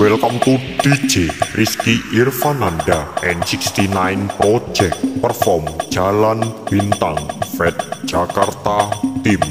Welcome to DJ Rizky Irfananda N69 Project Perform Jalan Bintang Fed Jakarta Tim.